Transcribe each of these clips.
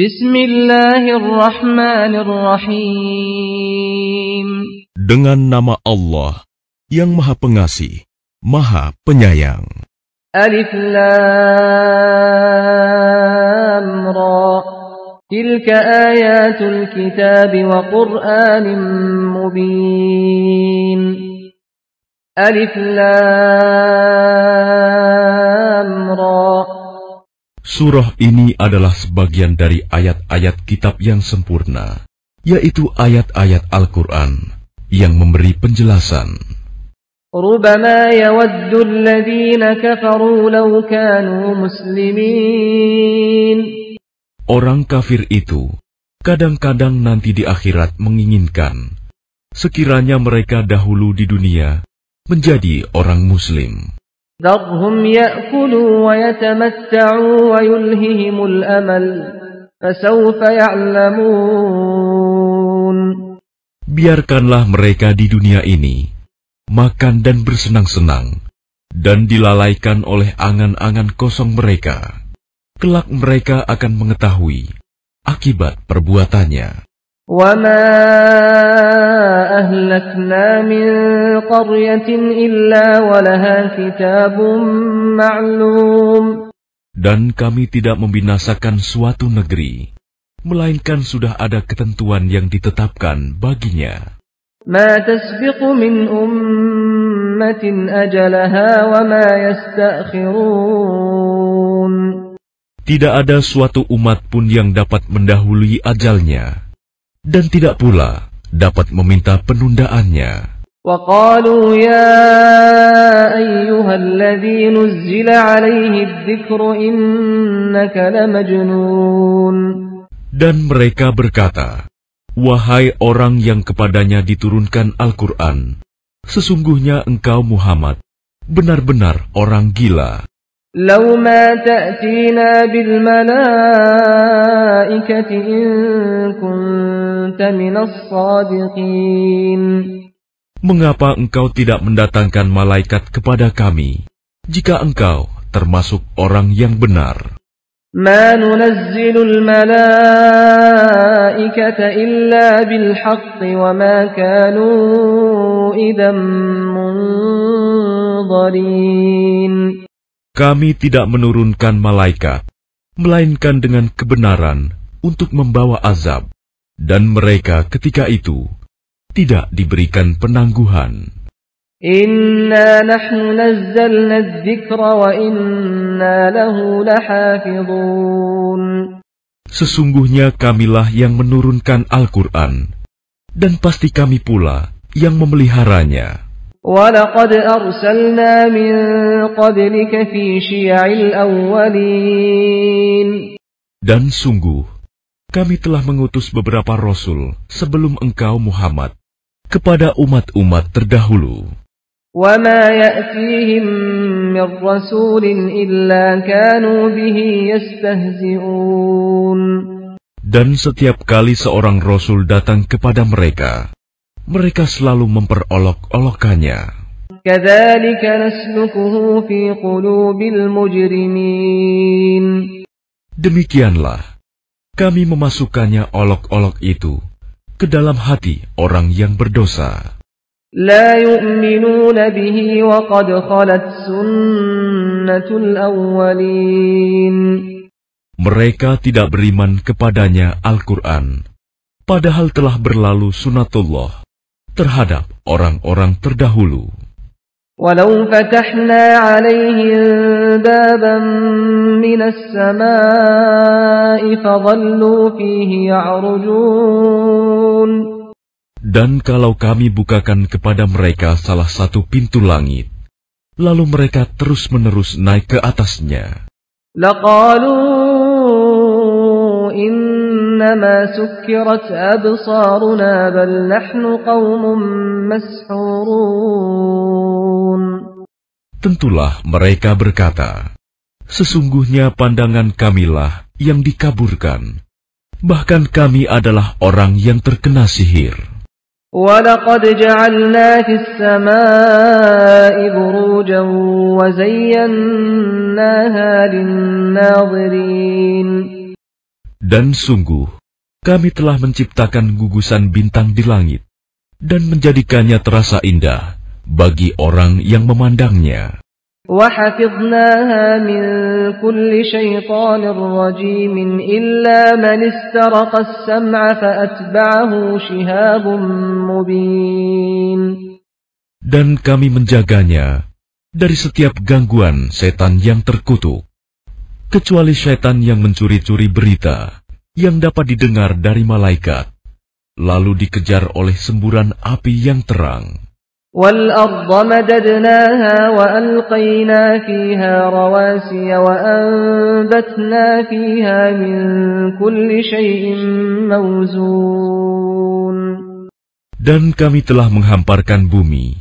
Bismillahirrahmanirrahim. Dengan nama Allah yang Maha Pengasih, Maha Penyayang. Alif Lam Ra. Tilka ayatul kitab wa Qur'anin mubin. Alif Lam Ra. Surah ini adalah sebagian dari ayat-ayat kitab yang sempurna, yaitu ayat-ayat Al-Quran yang memberi penjelasan. Orang kafir itu kadang-kadang nanti di akhirat menginginkan sekiranya mereka dahulu di dunia menjadi orang muslim. ذرهم يأكلوا ويتمتعوا ويلههم الأمل فسوف يعلمون Biarkanlah mereka di dunia ini makan dan bersenang-senang dan dilalaikan oleh angan-angan kosong mereka. Kelak mereka akan mengetahui akibat perbuatannya. وما أهلكنا من قرية إلا ولها كتاب معلوم Dan kami tidak membinasakan suatu negeri, melainkan sudah ada ketentuan yang ditetapkan baginya. ما تسبق من أمة أجلها وما يستأخرون Tidak ada suatu umat pun yang dapat mendahului ajalnya dan tidak pula dapat meminta penundaannya. Dan mereka berkata, Wahai orang yang kepadanya diturunkan Al-Quran, sesungguhnya engkau Muhammad, benar-benar orang gila. لو ما تأتينا بالملائكة إن كنت من الصادقين Mengapa engkau tidak mendatangkan malaikat kepada kami jika engkau termasuk orang yang benar? ما ننزل الملائكة إلا بالحق وما كانوا إذا منظرين Kami tidak menurunkan malaikat, melainkan dengan kebenaran untuk membawa azab, dan mereka ketika itu tidak diberikan penangguhan. Inna nahnu nazzalna dzikra wa inna lahu lahafidhun. Sesungguhnya kamilah yang menurunkan Al-Quran, dan pasti kami pula yang memeliharanya. ولقد أرسلنا من قبلك في شيع الأولين Dan sungguh, kami telah mengutus beberapa rasul sebelum engkau Muhammad kepada umat-umat terdahulu. وما يأتيهم من رسول إلا كانوا به يستهزئون Dan setiap kali seorang rasul datang kepada mereka, mereka selalu memperolok-olokkannya. Demikianlah, kami memasukkannya olok-olok itu ke dalam hati orang yang berdosa. Mereka tidak beriman kepadanya Al-Quran, padahal telah berlalu sunatullah terhadap orang-orang terdahulu. Walau fatahna alaihim baban minas samai fadhallu fihi ya'rujun. Dan kalau kami bukakan kepada mereka salah satu pintu langit, lalu mereka terus-menerus naik ke atasnya. إنما سكرت أبصارنا بل نحن قوم مسحورون Tentulah mereka berkata, Sesungguhnya pandangan kamilah yang dikaburkan. Bahkan kami adalah orang yang terkena sihir. وَلَقَدْ جَعَلْنَا فِي السَّمَاءِ بُرُوجًا وَزَيَّنَّاهَا لِلنَّاظِرِينَ dan sungguh, kami telah menciptakan gugusan bintang di langit dan menjadikannya terasa indah bagi orang yang memandangnya. Dan kami menjaganya dari setiap gangguan setan yang terkutuk kecuali setan yang mencuri-curi berita yang dapat didengar dari malaikat, lalu dikejar oleh semburan api yang terang. والأرض مددناها وألقينا فيها رواسي وأنبتنا فيها من كل شيء موزون Dan kami telah menghamparkan bumi,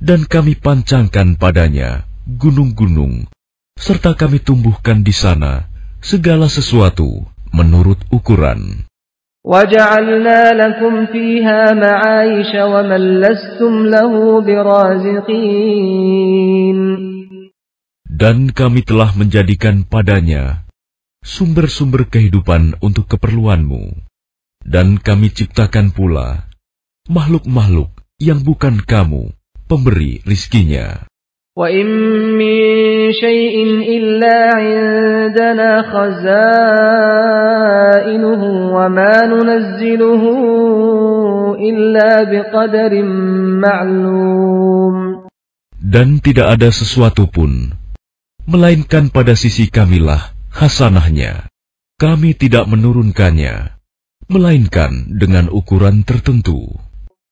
dan kami pancangkan padanya gunung-gunung, serta kami tumbuhkan di sana segala sesuatu menurut ukuran. Dan kami telah menjadikan padanya sumber-sumber kehidupan untuk keperluanmu. Dan kami ciptakan pula makhluk-makhluk yang bukan kamu, pemberi rizkinya. وإن من شيء إلا عندنا خزائنه وما ننزله إلا بقدر معلوم Dan tidak ada sesuatu pun, melainkan pada sisi kamilah hasanahnya. Kami tidak menurunkannya, melainkan dengan ukuran tertentu.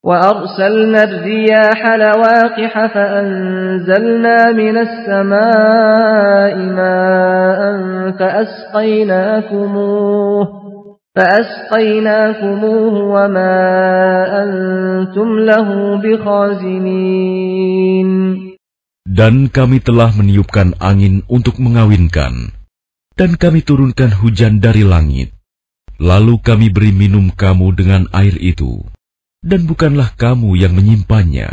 وأرسلنا الرياح لواقح فأنزلنا من السماء ماء فأسقيناكموه فأسقيناكموه وما أنتم له بخازنين Dan kami telah meniupkan angin untuk mengawinkan, dan kami turunkan hujan dari langit. Lalu kami beri minum kamu dengan air itu dan bukanlah kamu yang menyimpannya.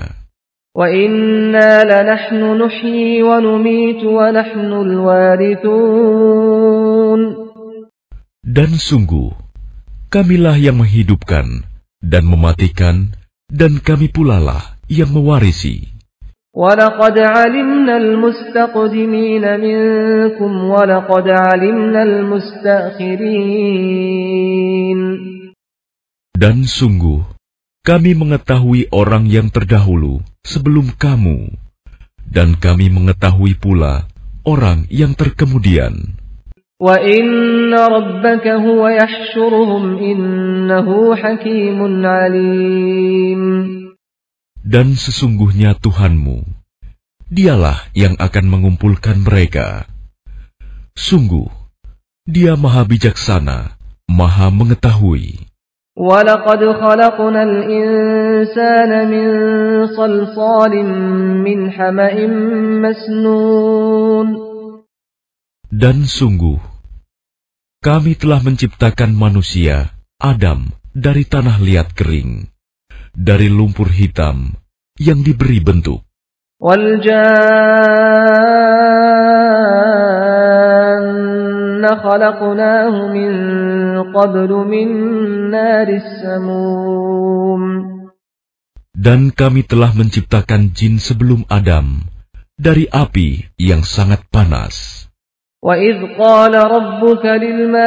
Dan sungguh, kamilah yang menghidupkan dan mematikan, dan kami pula lah yang mewarisi. ولقد علمنا المستقدمين منكم ولقد علمنا المستأخرين Dan sungguh, kami mengetahui orang yang terdahulu sebelum kamu, dan kami mengetahui pula orang yang terkemudian. Dan sesungguhnya Tuhanmu, dialah yang akan mengumpulkan mereka. Sungguh, dia maha bijaksana, maha mengetahui. ولقد خلقنا الإنسان من صلصال من حمأ مسنون Dan sungguh, kami telah menciptakan manusia, Adam, dari tanah liat kering, dari lumpur hitam yang diberi bentuk. خلقناه من قبل من نار السموم Dan kami telah menciptakan jin sebelum Adam dari api yang sangat panas. وَإِذْ قَالَ رَبُّكَ لِلْمَلَائِكَةِ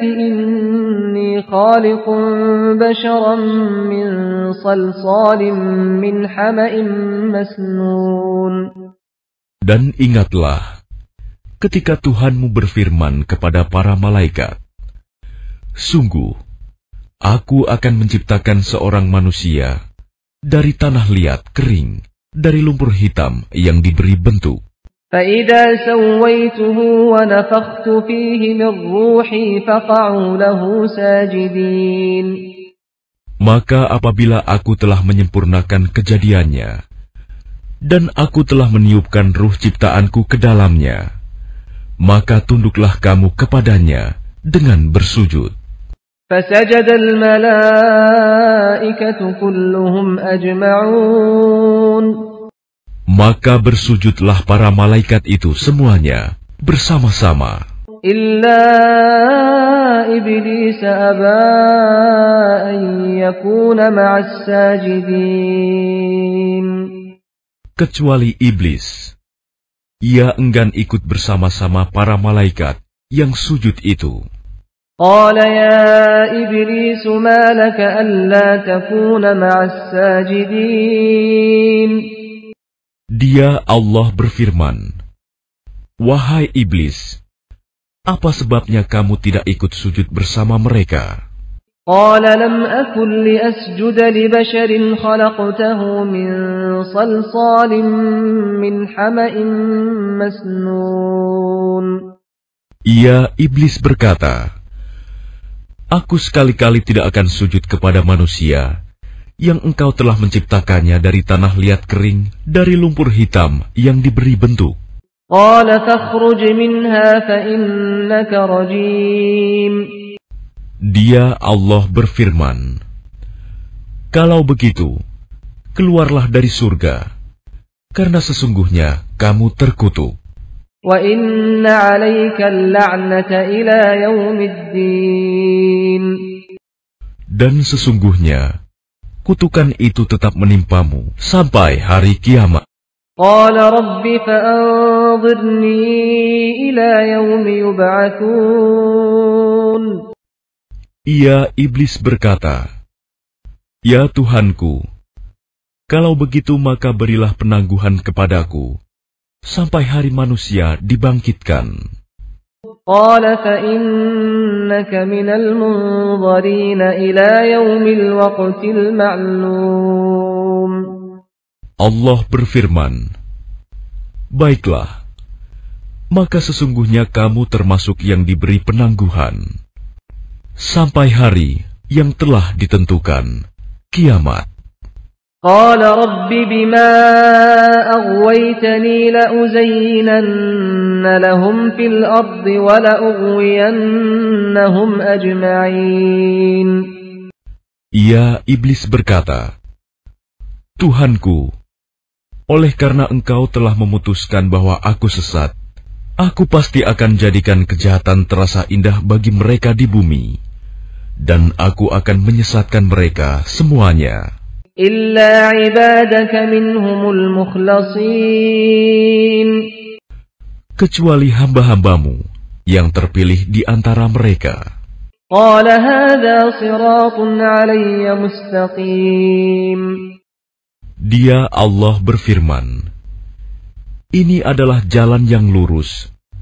إِنِّي خَالِقٌ بَشَرًا مِّن صَلْصَالٍ مِّنْ حَمَإٍ مَّسْنُونٍ Dan ingatlah ketika Tuhanmu berfirman kepada para malaikat, Sungguh, aku akan menciptakan seorang manusia dari tanah liat kering, dari lumpur hitam yang diberi bentuk. Maka apabila aku telah menyempurnakan kejadiannya, dan aku telah meniupkan ruh ciptaanku ke dalamnya, maka tunduklah kamu kepadanya dengan bersujud. Maka bersujudlah para malaikat itu semuanya bersama-sama. إلا إبليس أبى أن يكون مع الساجدين kecuali iblis. ia enggan ikut bersama-sama para malaikat yang sujud itu. Dia Allah berfirman, Wahai iblis, apa sebabnya kamu tidak ikut sujud bersama mereka? قال لم أكن لأسجد لبشر خلقته من صلصال من حمأ مسنون Ia iblis berkata, Aku sekali-kali tidak akan sujud kepada manusia yang engkau telah menciptakannya dari tanah liat kering, dari lumpur hitam yang diberi bentuk. قال فاخرج منها فإنك رجيم Dia Allah berfirman, "Kalau begitu, keluarlah dari surga, karena sesungguhnya kamu terkutuk." Dan sesungguhnya kutukan itu tetap menimpamu sampai hari kiamat. Ia iblis berkata, "Ya Tuhanku, kalau begitu maka berilah penangguhan kepadaku sampai hari manusia dibangkitkan." Allah berfirman, "Baiklah, maka sesungguhnya kamu termasuk yang diberi penangguhan." Sampai hari yang telah ditentukan, kiamat. قال رب بما أغويتني لأزينن لهم في الأرض ولأغوينهم أجمعين Ia iblis berkata, Tuhanku, oleh karena engkau telah memutuskan bahwa aku sesat, Aku pasti akan jadikan kejahatan terasa indah bagi mereka di bumi, dan aku akan menyesatkan mereka semuanya. Kecuali hamba-hambamu yang terpilih di antara mereka. Dia Allah berfirman, Ini adalah jalan yang lurus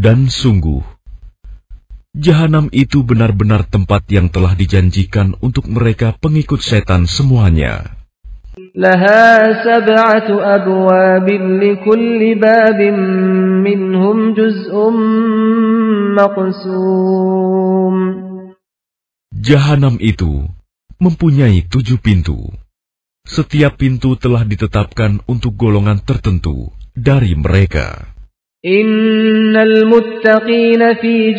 Dan sungguh, jahanam itu benar-benar tempat yang telah dijanjikan untuk mereka pengikut setan semuanya. لها سبعة أبواب لكل باب منهم جزء مقسوم Jahanam itu mempunyai tujuh pintu. Setiap pintu telah ditetapkan untuk golongan tertentu dari mereka. Innal muttaqina fi.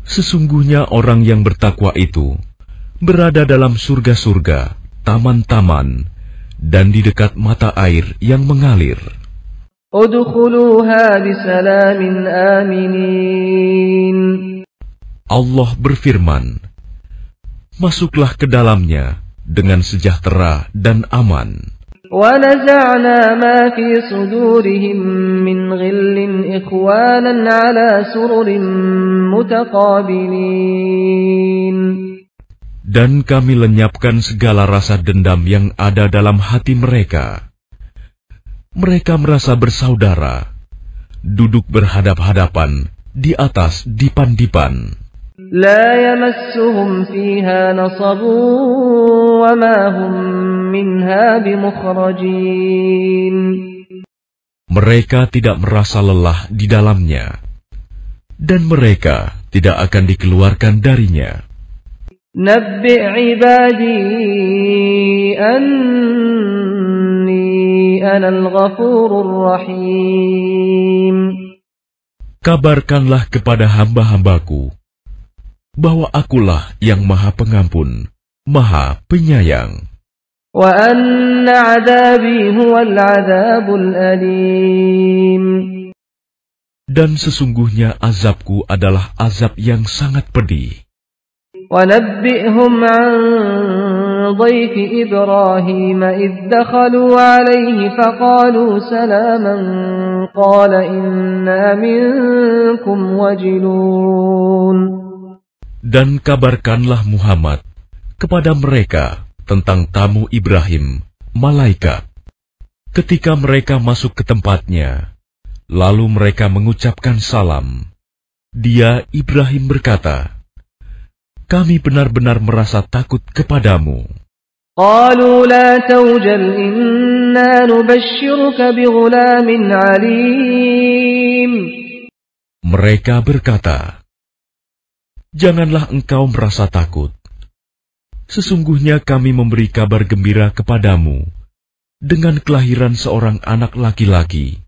Sesungguhnya orang yang bertakwa itu berada dalam surga-surga, taman-taman, dan di dekat mata air yang mengalir. Allah berfirman, Masuklah ke dalamnya dengan sejahtera dan aman. ونزعنا ما في صدورهم من غل إخوانا على سرر متقابلين Dan kami lenyapkan segala rasa dendam yang ada dalam hati mereka. Mereka merasa bersaudara, duduk berhadap-hadapan di atas dipan-dipan. لا يمسهم فيها نصب وما هم منها بمخرجين Mereka tidak merasa lelah di dalamnya, dan mereka tidak akan dikeluarkan darinya. نبئ عبادي أني أنا الغفور الرحيم Kabarkanlah kepada hamba-hambaku bahwa akulah yang maha pengampun, maha penyayang. وأن عذابي هو العذاب الأليم Dan sesungguhnya azabku adalah azab yang sangat pedih. ونبئهم عن ضيف إبراهيم إذ دخلوا عليه فقالوا سلاما قال إنا منكم وجلون Dan kabarkanlah Muhammad kepada mereka tentang tamu Ibrahim, malaikat. Ketika mereka masuk ke tempatnya, lalu mereka mengucapkan salam. Dia, Ibrahim berkata, Kami benar-benar merasa takut kepadamu. قالوا لا توجل إنا نبشرك بغلام عليم Mereka berkata, Janganlah engkau merasa takut. Sesungguhnya kami memberi kabar gembira kepadamu dengan kelahiran seorang anak laki-laki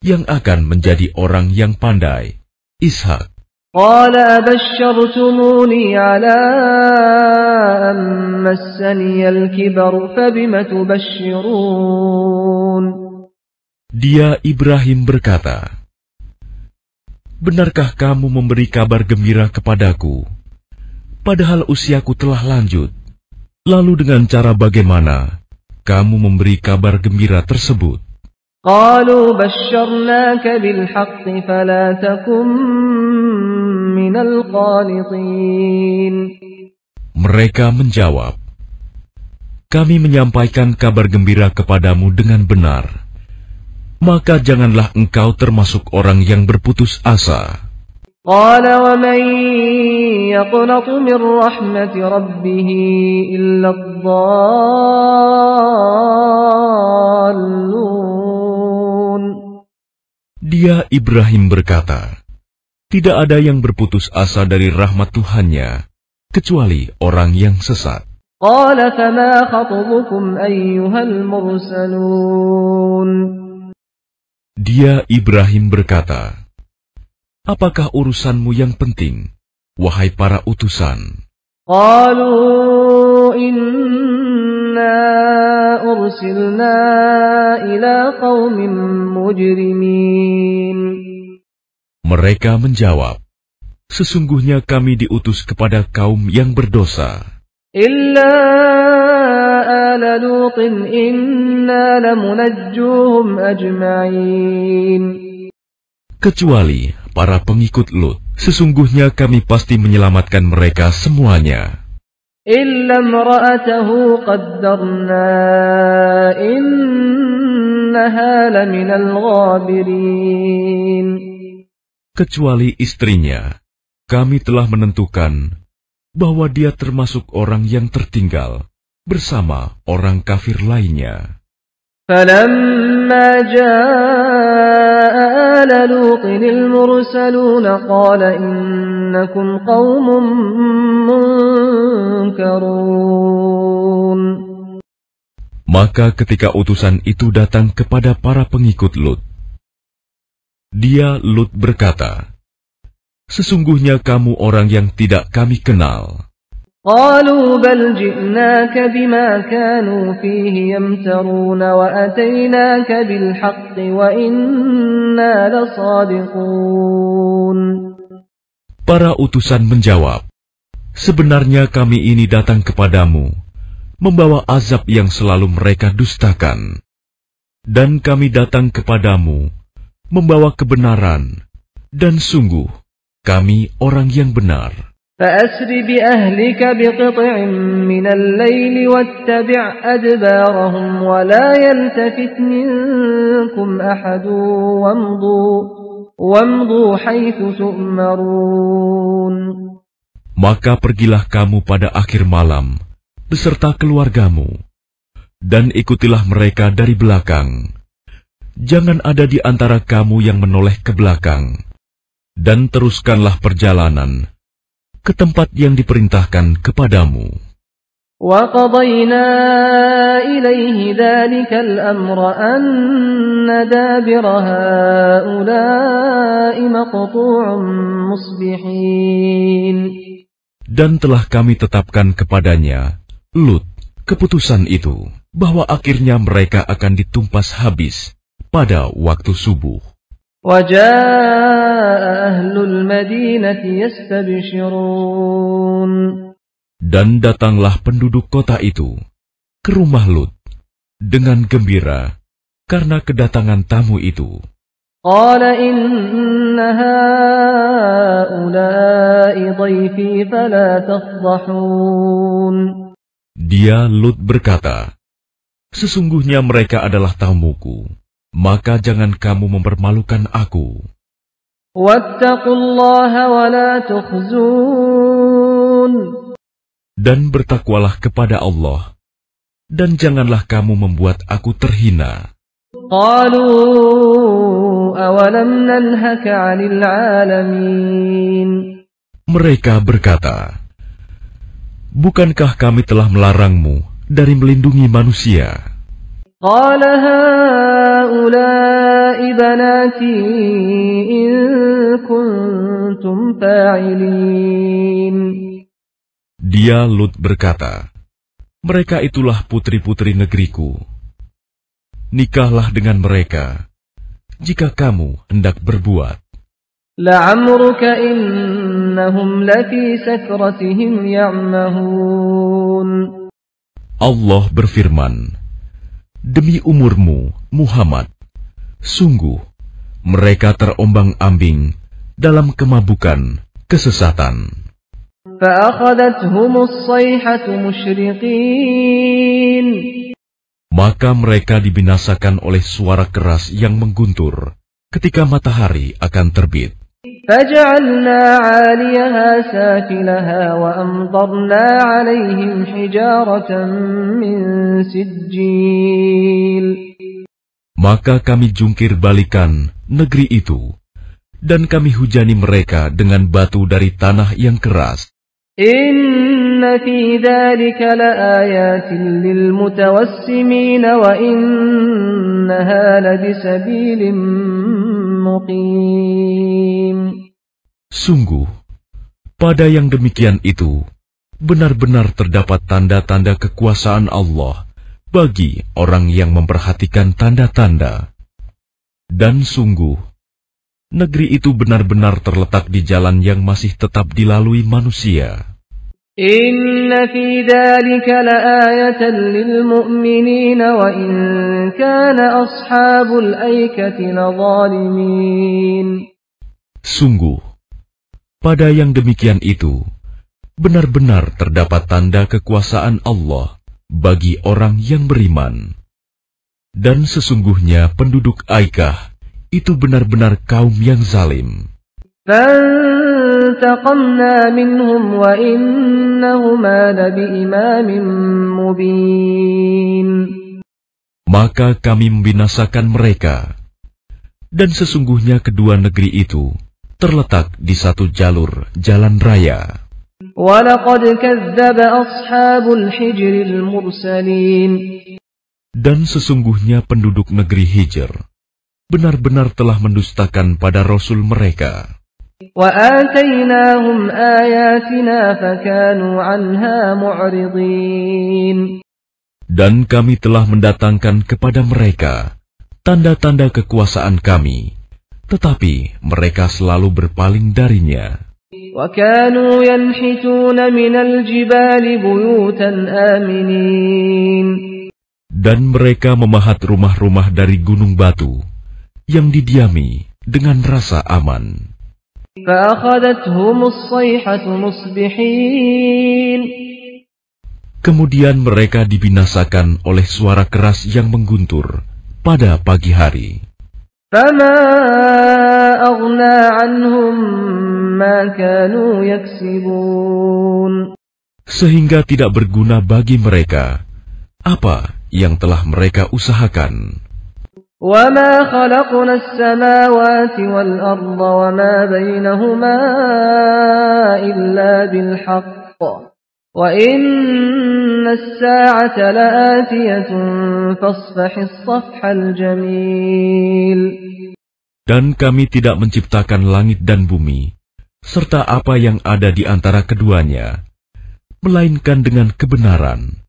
yang akan menjadi orang yang pandai, Ishak. قال أبشرتموني على أن مسني الكبر فبم تبشرون Dia Ibrahim berkata, Benarkah kamu memberi kabar gembira kepadaku, padahal usiaku telah lanjut? Lalu dengan cara bagaimana kamu memberi kabar gembira tersebut? قالوا بشرناك بالحق فلا تكن من القانطين Mereka menjawab, Kami menyampaikan kabar gembira kepadamu dengan benar. Maka janganlah engkau termasuk orang yang berputus asa. قال ومن يقنط من رحمة ربه إلا الضالون Dia Ibrahim berkata, Tidak ada yang berputus asa dari rahmat Tuhannya, kecuali orang yang sesat. قال فما خطبكم أيها المرسلون dia Ibrahim berkata, Apakah urusanmu yang penting, wahai para utusan? Qalu inna ursilna ila qawmin mujrimin. Mereka menjawab, Sesungguhnya kami diutus kepada kaum yang berdosa. Illa آل لوط إنا لمنجوهم أجمعين Kecuali para pengikut Lut, sesungguhnya kami pasti menyelamatkan mereka semuanya. إلا امرأته قدرنا إنها لمن الغابرين Kecuali istrinya, kami telah menentukan bahwa dia termasuk orang yang tertinggal bersama orang kafir lainnya. فلما جاء آل لوط المرسلون قال إنكم قوم منكرون Maka ketika utusan itu datang kepada para pengikut Lut, dia Lut berkata, Sesungguhnya kamu orang yang tidak kami kenal. قالوا بل جئناك بما كانوا فيه يمترون وأتيناك بالحق وإنا لصادقون Para utusan menjawab, Sebenarnya kami ini datang kepadamu, membawa azab yang selalu mereka dustakan. Dan kami datang kepadamu, membawa kebenaran, dan sungguh, kami orang yang benar. فأسر بأهلك بقطع من الليل واتبع أدبارهم ولا يلتفت منكم أحد وامضوا, وامضوا حيث تؤمرون Maka pergilah kamu pada akhir malam, beserta keluargamu, dan ikutilah mereka dari belakang, Jangan ada di antara kamu yang menoleh ke belakang, dan teruskanlah perjalanan ke tempat yang diperintahkan kepadamu. وقضينا إليه ذلك الأمر أن دابر هؤلاء مقطوع مصبحين Dan telah kami tetapkan kepadanya, Lut, keputusan itu, bahwa akhirnya mereka akan ditumpas habis pada waktu subuh. Dan datanglah penduduk kota itu ke rumah Lut dengan gembira karena kedatangan tamu itu. Dia Lut berkata, Sesungguhnya mereka adalah tamuku maka jangan kamu mempermalukan aku. Dan bertakwalah kepada Allah, dan janganlah kamu membuat aku terhina. Mereka berkata, Bukankah kami telah melarangmu dari melindungi manusia? قال هؤلاء بناتي إن كنتم فاعلين Dia Lut berkata, Mereka itulah putri-putri negeriku. Nikahlah dengan mereka, jika kamu hendak berbuat. لعمرك إنهم لفي سكرتهم يعمهون Allah berfirman, Demi umurmu, Muhammad, sungguh mereka terombang-ambing dalam kemabukan kesesatan. Maka mereka dibinasakan oleh suara keras yang mengguntur ketika matahari akan terbit. فجعلنا عاليها سافلها وأمطرنا عليهم حجارة من سجيل Maka kami jungkir balikan negeri itu, dan kami hujani mereka dengan batu dari tanah yang keras. إن في ذلك لآيات للمتوسمين وإنها لبسبيل مقيم Sungguh, pada yang demikian itu, benar-benar terdapat tanda-tanda kekuasaan Allah bagi orang yang memperhatikan tanda-tanda. Dan sungguh, negeri itu benar-benar terletak di jalan yang masih tetap dilalui manusia. Inna fi dhalika la'ayatan lil mu'minina wa in kana ashabul Sungguh, pada yang demikian itu, benar-benar terdapat tanda kekuasaan Allah bagi orang yang beriman. Dan sesungguhnya penduduk Aikah itu benar-benar kaum yang zalim. Dan فانتقمنا منهم وإنهما لبإمام مبين Maka kami membinasakan mereka. Dan sesungguhnya kedua negeri itu terletak di satu jalur jalan raya. ولقد كذب أصحاب الحجر المرسلين Dan sesungguhnya penduduk negeri Hijr benar-benar telah mendustakan pada Rasul mereka. وآتيناهم آياتنا فكانوا عنها معرضين Dan kami telah mendatangkan kepada mereka tanda-tanda kekuasaan kami, tetapi mereka selalu berpaling darinya. وكانوا ينحتون من الجبال بيوتا آمنين Dan mereka memahat rumah-rumah dari gunung batu yang didiami dengan rasa aman. Kemudian mereka dibinasakan oleh suara keras yang mengguntur pada pagi hari. Sehingga tidak berguna bagi mereka apa yang telah mereka usahakan. وما خلقنا السماوات والأرض وما بينهما إلا بالحق وإن الساعة لآتية فاصفح الصفح الجميل Dan kami tidak menciptakan langit dan bumi, serta apa yang ada di antara keduanya, melainkan dengan kebenaran.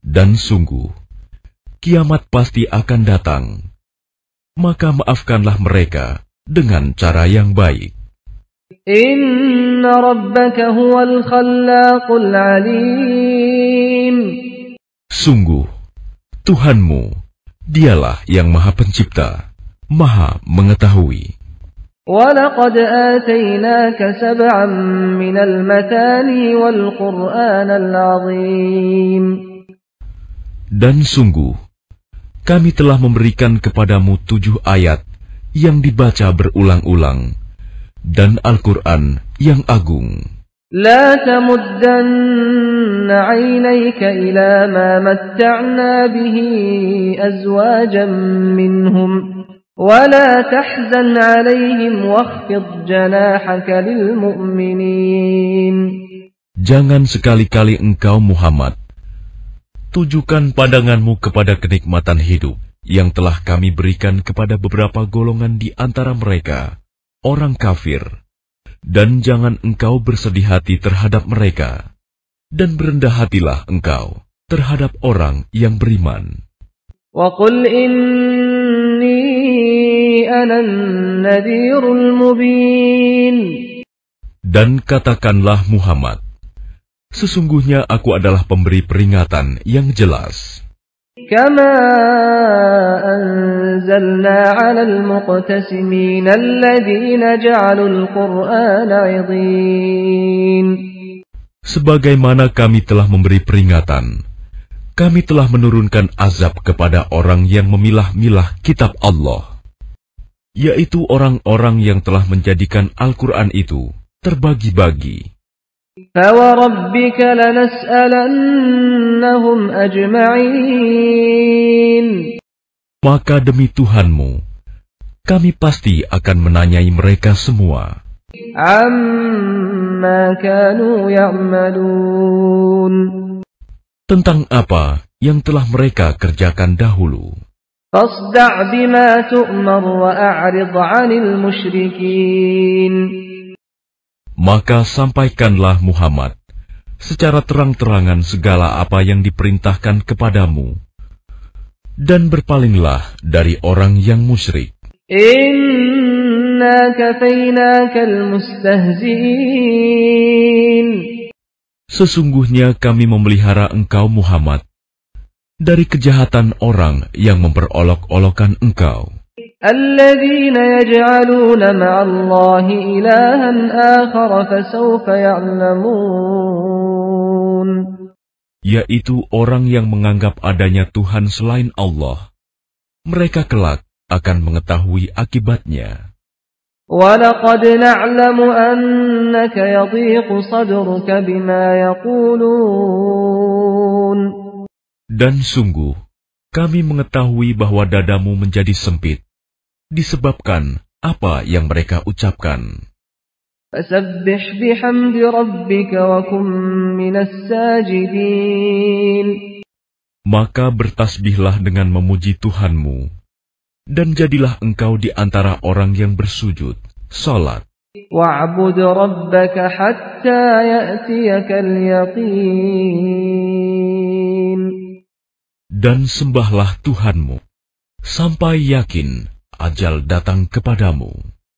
Dan sungguh, kiamat pasti akan datang. Maka maafkanlah mereka dengan cara yang baik. Inna rabbaka huwal khallaqul alim. Sungguh, Tuhanmu, dialah yang maha pencipta, maha mengetahui. ولقد آتيناك سبعا من المثاني والقرآن العظيم Dan sungguh, kami telah memberikan kepadamu tujuh ayat yang dibaca berulang-ulang, dan Al-Quran yang agung. لا تمدن عينيك إلى ما متعنا به أزواجا منهم ولا تحزن عليهم واخفض جناحك للمؤمنين Jangan sekali-kali engkau Muhammad tujukan pandanganmu kepada kenikmatan hidup yang telah kami berikan kepada beberapa golongan di antara mereka, orang kafir, dan jangan engkau bersedih hati terhadap mereka, dan berendah hatilah engkau terhadap orang yang beriman. وقل إني أنا النذير المبين Dan katakanlah Muhammad, sesungguhnya aku adalah pemberi peringatan yang jelas. كما أنزلنا على المقتسمين الذين جعلوا القرآن عضين Sebagaimana kami telah memberi peringatan, kami telah menurunkan azab kepada orang yang memilah-milah kitab Allah, yaitu orang-orang yang telah menjadikan Al-Quran itu terbagi-bagi. فوربك لنسألنهم أجمعين Maka demi Tuhanmu, kami pasti akan menanyai mereka semua عما كانوا يعملون tentang apa yang telah mereka kerjakan dahulu. فاصدع بما تؤمر وأعرض عن المشركين Maka sampaikanlah Muhammad secara terang-terangan segala apa yang diperintahkan kepadamu. Dan berpalinglah dari orang yang musyrik. Sesungguhnya kami memelihara engkau Muhammad dari kejahatan orang yang memperolok-olokan engkau. الذين يجعلون مع الله إلها آخر فسوف يعلمون yaitu orang yang menganggap adanya Tuhan selain Allah. Mereka kelak akan mengetahui akibatnya. ولقد نعلم أنك يضيق صدرك بما يقولون Dan sungguh, kami mengetahui bahwa dadamu menjadi sempit, disebabkan apa yang mereka ucapkan. فسبح بحمد ربك وكن من الساجدين Maka bertasbihlah dengan memuji Tuhanmu, dan jadilah engkau di antara orang yang bersujud, salat, واعبد ربك حتى يأتيك اليقين dan sembahlah Tuhanmu, sampai yakin ajal datang kepadamu.